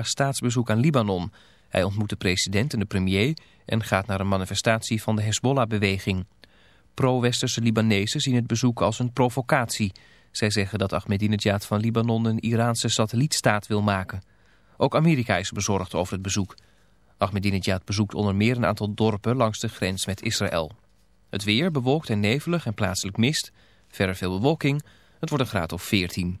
staatsbezoek aan Libanon. Hij ontmoet de president en de premier en gaat naar een manifestatie van de Hezbollah-beweging. Pro-westerse Libanezen zien het bezoek als een provocatie. Zij zeggen dat Ahmadinejad van Libanon een Iraanse satellietstaat wil maken. Ook Amerika is bezorgd over het bezoek. Ahmadinejad bezoekt onder meer een aantal dorpen langs de grens met Israël. Het weer bewolkt en nevelig en plaatselijk mist. Verder veel bewolking. Het wordt een graad of 14.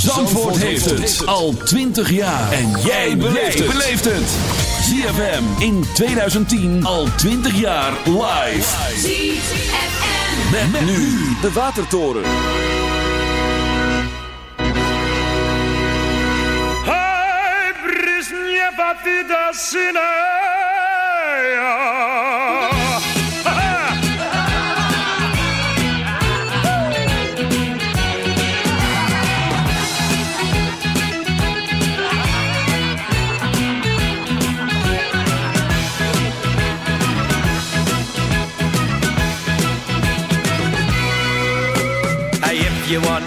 Zandvoort heeft het al 20 jaar. En jij beleeft het. ZFM in 2010 al 20 jaar live. ZFM. Met, nu de Watertoren. Brisnie fatida sinaya. Hey,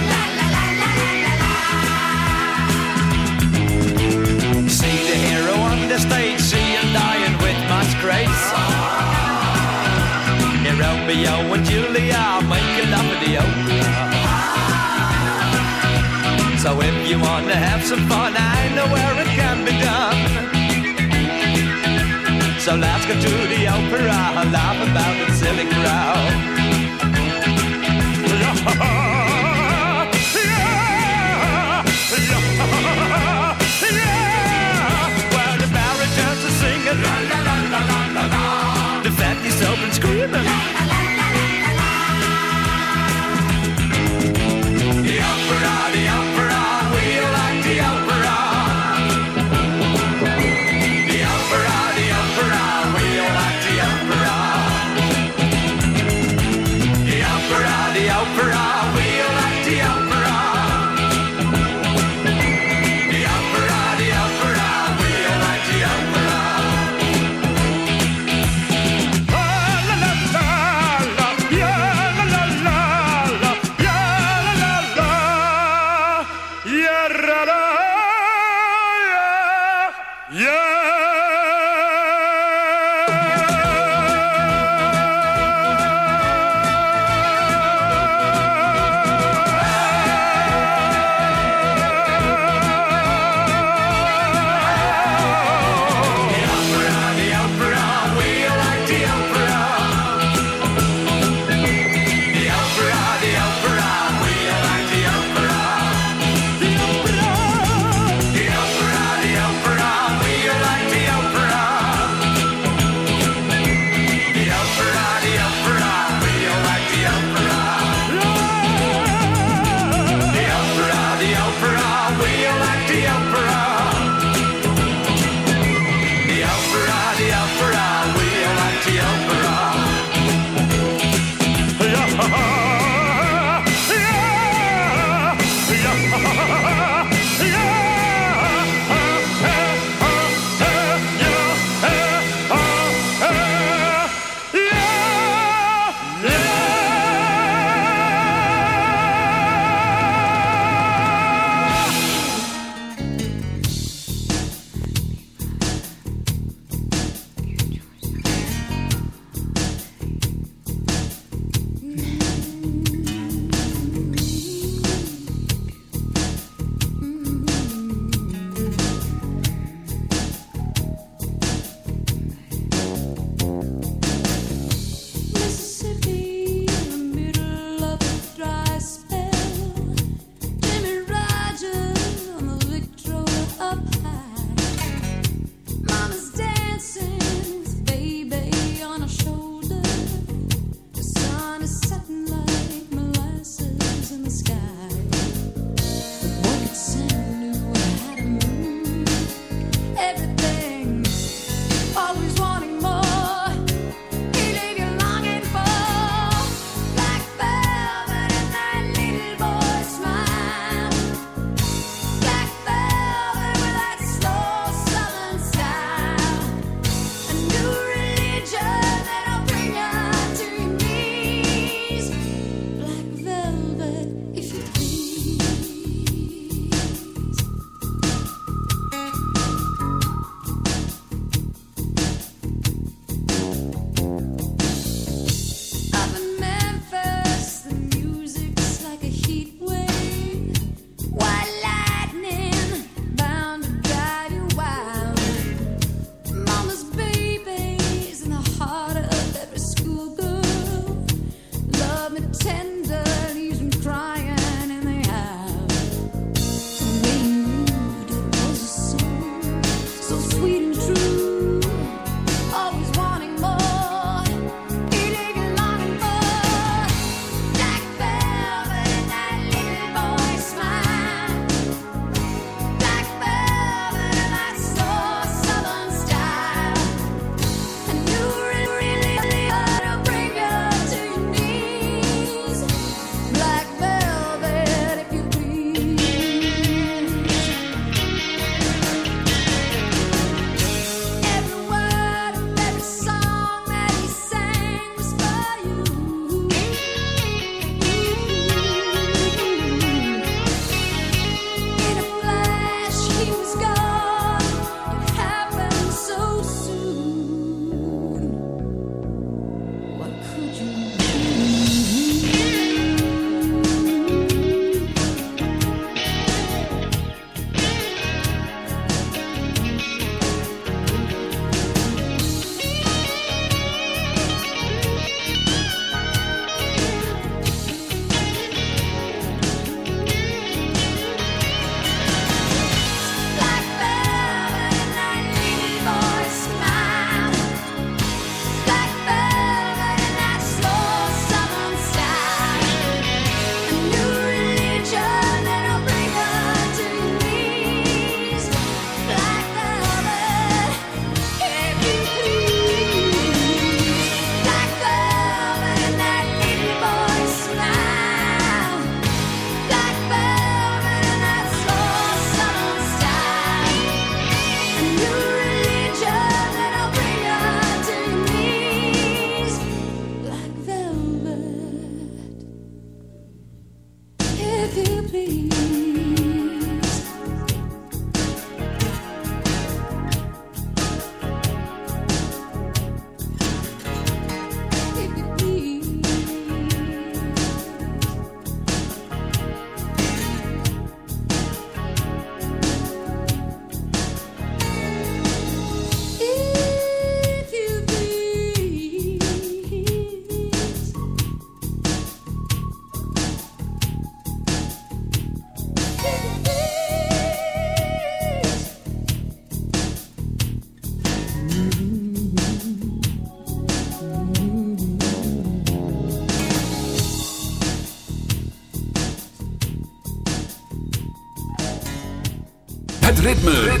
screaming. See the hero on the stage, see him dying with much grace. Here Romeo and Julia making love in the opera. So if you wanna have some fun, I know where it can be done. So let's go to the opera, laugh about the silly crowd.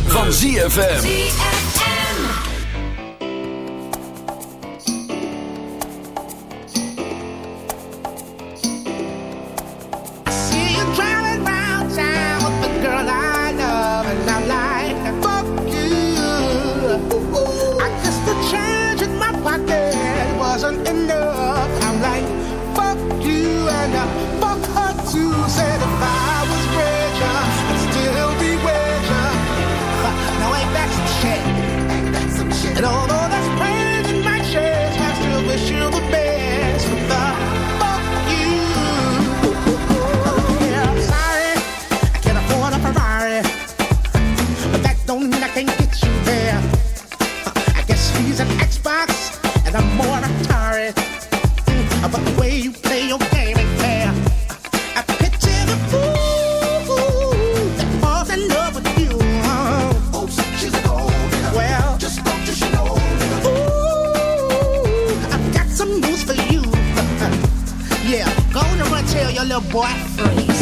Van ZFM. Your little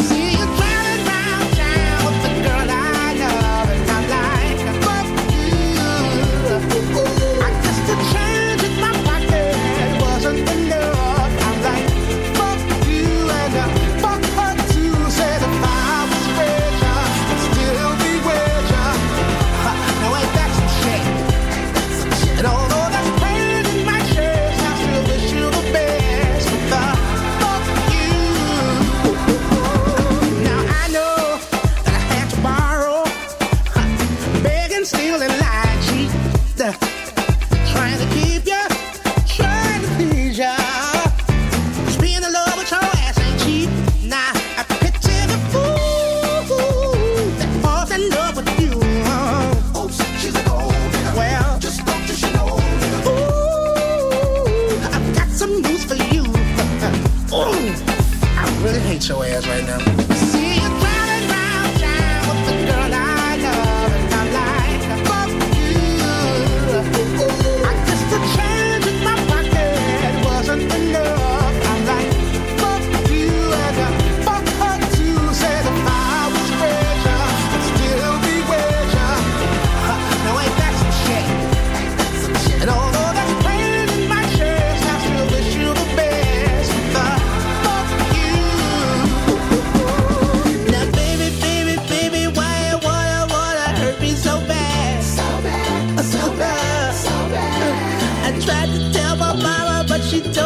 she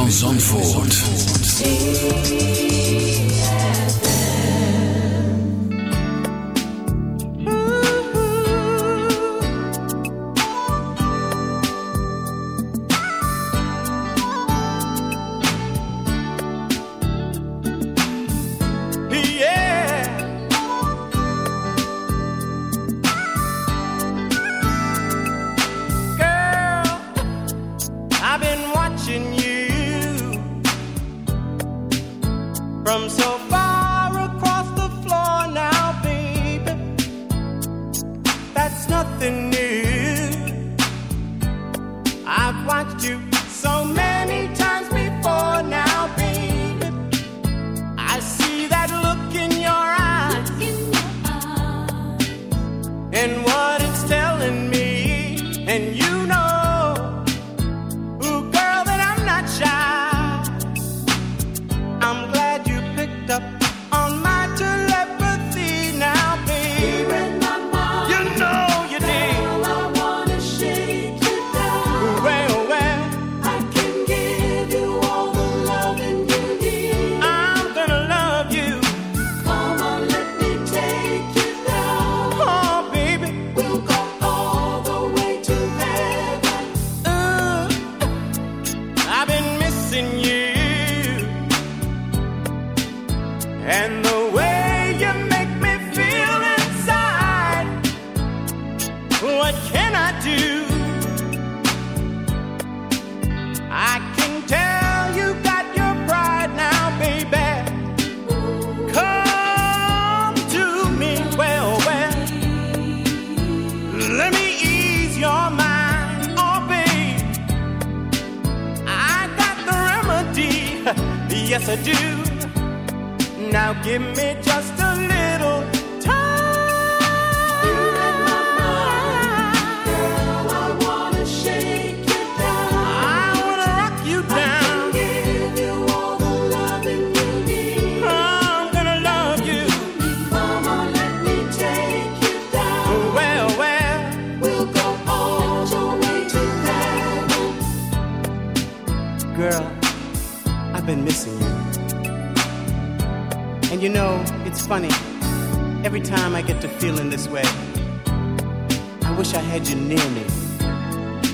van Zandvoort.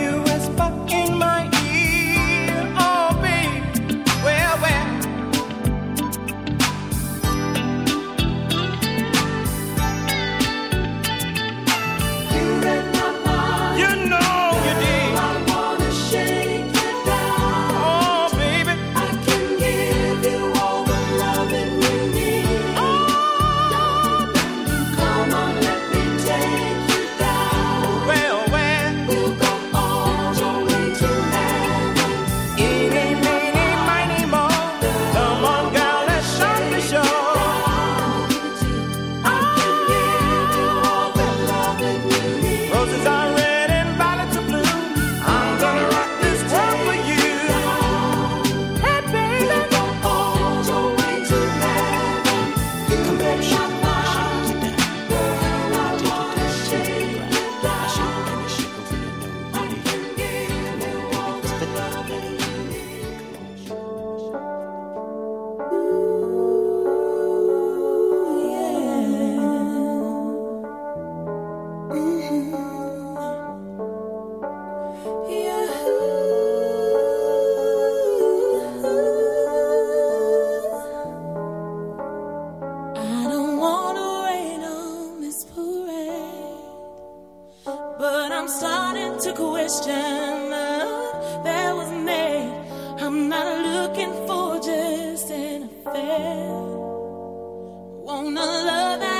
you Want a love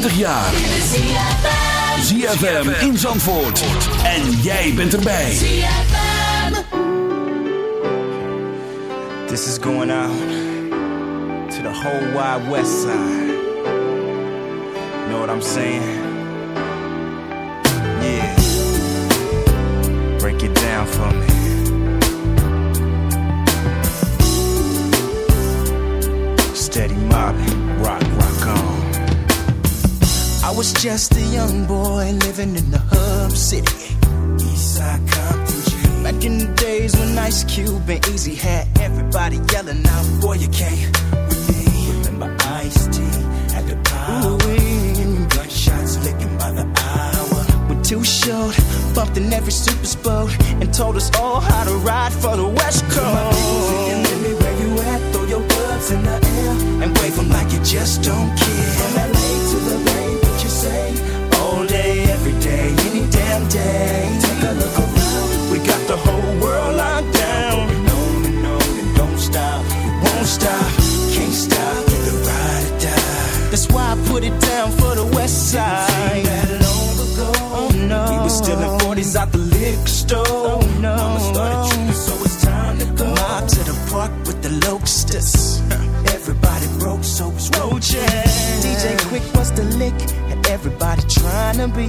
20 jaar. ZFM in Zandvoort. En jij bent erbij. This is going out to the whole wide west side. Know what I'm saying? Was just a young boy living in the hub city. Eastside Compton. Back in the days when Ice Cube and Eazy had everybody yelling out, Boy, you can't with me. Remember Ice T at the power. Gunshots licking by the hour. When Too Short bumped in every super boat and told us all how to ride for the West Coast. Let me where you at, throw your gloves in the air and wave 'em like you just don't care. From LA to the Bay, every day, any damn day. Take a look around, we got the whole world locked down. On and on and don't stop, it won't stop, can't stop, either ride or die. That's why I put it down for the West Side. That long ago, oh no, we were still in 40s out the liquor store. Oh no, Mama started tripping, so it's time to go. Mob to the park with the locusts. Everybody broke, so it's roaches. DJ Quik was the lick, and everybody trying to be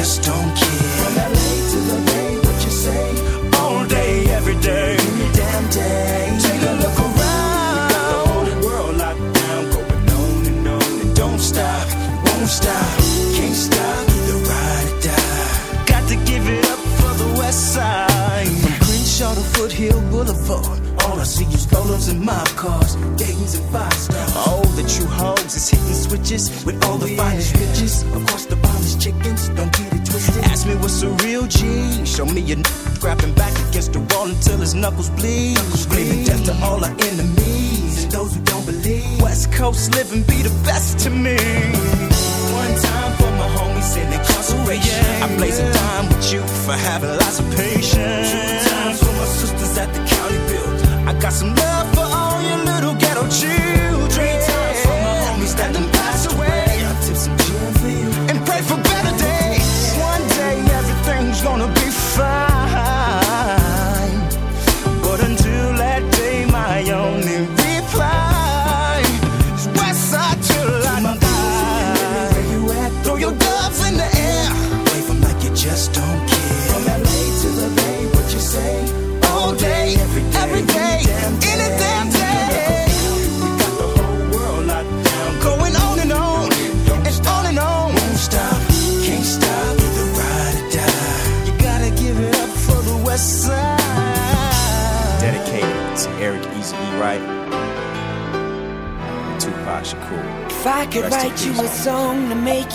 Just don't care. From LA to the Bay, what you say? All day, every day, every damn day. Take a look around. We got the whole world locked down, going on and on and don't stop, won't stop, can't stop, either ride or die. Got to give it up for the West Side. From Crenshaw to Foothill Boulevard. All I see is rollers and mob cars, Dayton's and five stars. All the true hoes is hitting switches with all the finest bitches. Of course, the finest chickens, don't get. Ask me what's a real G. Show me a n- grabbing back against the wall until his knuckles bleed. Screaming death to all our enemies and those who don't believe. West Coast living be the best to me. One time for my homies in incarceration. I blaze a dime with you for having lots of patience. Two times for my sisters at the county build. I got some love for all your little ghetto children. Three times for my homies that done passed away. I tip some be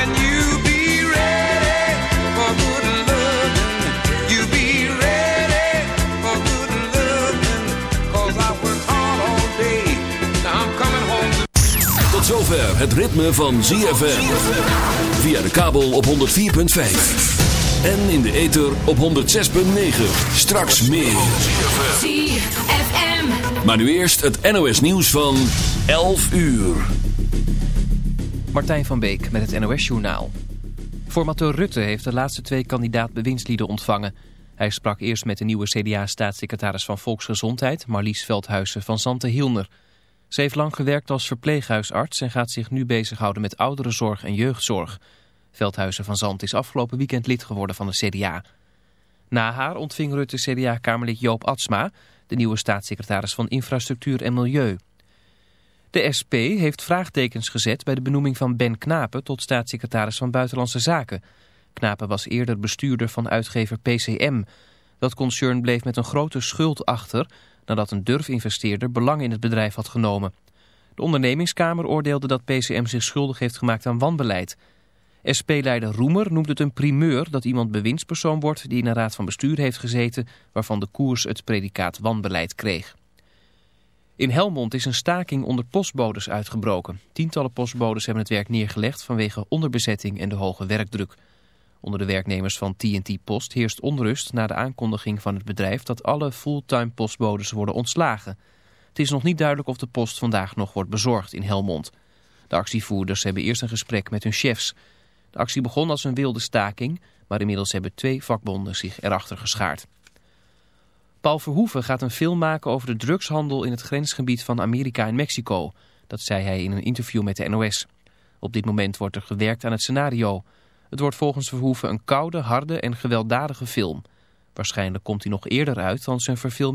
And you be ready for all. Now I'm coming home to Tot zover het ritme van ZFM. Via de kabel op 104.5. En in de ether op 106.9. Straks meer. ZFM. Maar nu eerst het NOS nieuws van 11 uur. Martijn van Beek met het NOS-journaal. Formateur Rutte heeft de laatste twee kandidaat-bewindslieden ontvangen. Hij sprak eerst met de nieuwe CDA-staatssecretaris van Volksgezondheid... Marlies Veldhuizen van Zanten-Hilner. Ze heeft lang gewerkt als verpleeghuisarts... en gaat zich nu bezighouden met ouderenzorg en jeugdzorg. Veldhuizen van Zant is afgelopen weekend lid geworden van de CDA. Na haar ontving Rutte CDA-kamerlid Joop Atsma... de nieuwe staatssecretaris van Infrastructuur en Milieu... De SP heeft vraagtekens gezet bij de benoeming van Ben Knapen tot staatssecretaris van Buitenlandse Zaken. Knapen was eerder bestuurder van uitgever PCM. Dat concern bleef met een grote schuld achter nadat een durfinvesteerder belang in het bedrijf had genomen. De ondernemingskamer oordeelde dat PCM zich schuldig heeft gemaakt aan wanbeleid. SP-leider Roemer noemt het een primeur dat iemand bewindspersoon wordt die in een raad van bestuur heeft gezeten waarvan de koers het predicaat wanbeleid kreeg. In Helmond is een staking onder postbodes uitgebroken. Tientallen postbodes hebben het werk neergelegd vanwege onderbezetting en de hoge werkdruk. Onder de werknemers van TNT Post heerst onrust na de aankondiging van het bedrijf dat alle fulltime postbodes worden ontslagen. Het is nog niet duidelijk of de post vandaag nog wordt bezorgd in Helmond. De actievoerders hebben eerst een gesprek met hun chefs. De actie begon als een wilde staking, maar inmiddels hebben twee vakbonden zich erachter geschaard. Paul Verhoeven gaat een film maken over de drugshandel in het grensgebied van Amerika en Mexico. Dat zei hij in een interview met de NOS. Op dit moment wordt er gewerkt aan het scenario. Het wordt volgens Verhoeven een koude, harde en gewelddadige film. Waarschijnlijk komt hij nog eerder uit dan zijn verfilming.